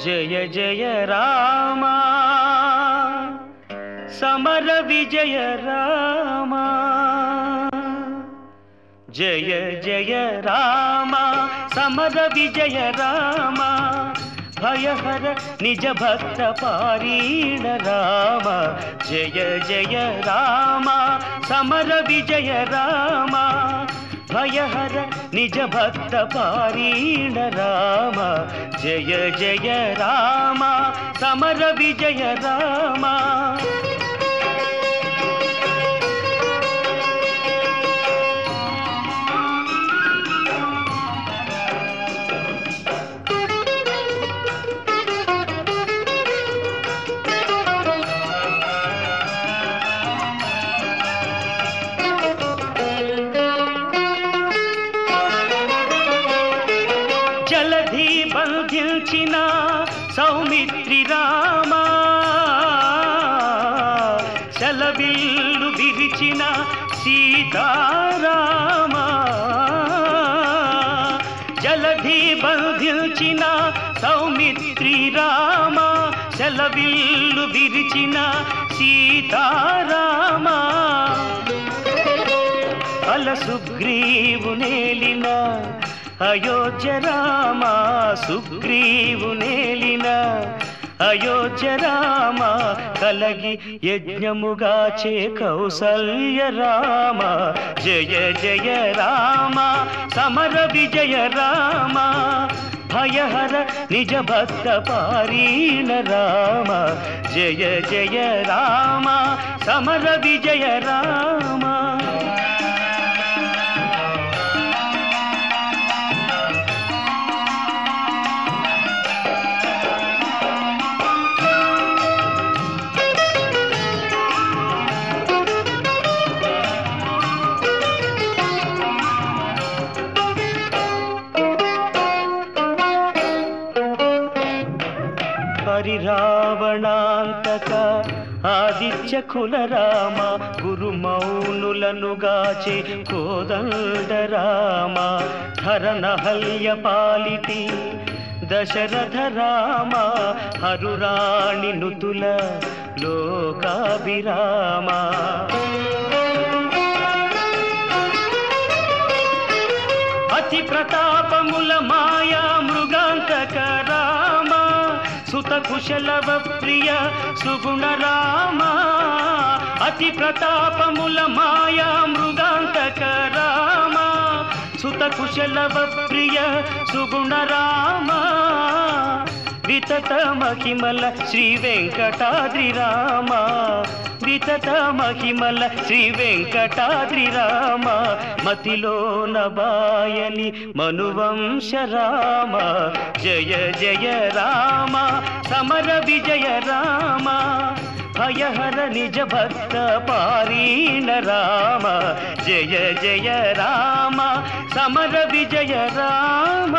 జయ జయ రామా సమర విజయ రామా. జయ జయ రామా సమర విజయ రామా. భయహర నిజ భక్త పారీణ రామ. జయ జయ రామ సమర విజయ రామ. భయహర నిజ భక్త పారీణ రామ జయ జయ రామ సమర విజయ రామ సౌమిత్రి రామ సెలవిల్లు విరిచిన సీతారామ జలధి బంధించిన సౌమిత్రి రామ సెలవిల్లు విరిచిన సీతారామ. అల సుగ్రీవు నేలిన అయోధ్య రామ సుగ్రీవునేలిన అయోధ్య రామ కలగి యజ్ఞముగా చే కౌసల్య రామ. జయ జయ రామ సమర విజయ రామ భయహర నిజ భక్త పారీణ రామ. జయ జయ రామ సమర విజయ రామ. పరిరావణాంతక ఆదిత్య కుల రామ గురు మౌనులను గాచే కోదండ రామ ధరనహల్య పాలిటి దశరథ రామ హరురాణి నుతుల లోకాభిరామ. అతి ప్రతాపముల మాయా మృగాంతక రామ సుతకుశలవ ప్రియ సుగుణ రామ అతి ప్రతాపముల మాయా మృగాంతక రామ. సుతకుశలవ ప్రియ సుగుణ రామ వితత మహిమల శ్రీ వెంకటాద్రి రామ. వితత మహిమల శ్రీ వెంకటాద్రి రామ మతిలో నబాయని మనువంశ రామ. జయ జయ రామ సమర విజయ రామ భయహర నిజ భక్త పారీణ రామ జయ జయ రామ సమర విజయ రామ